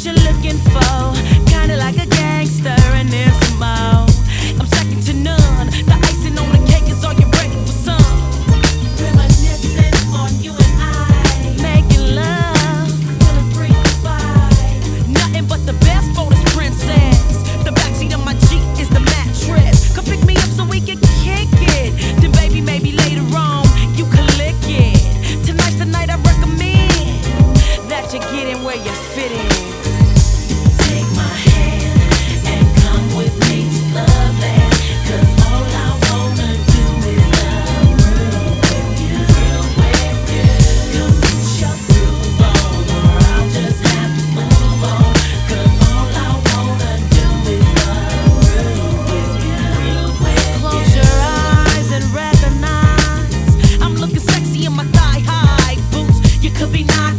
what you're looking for. be nice.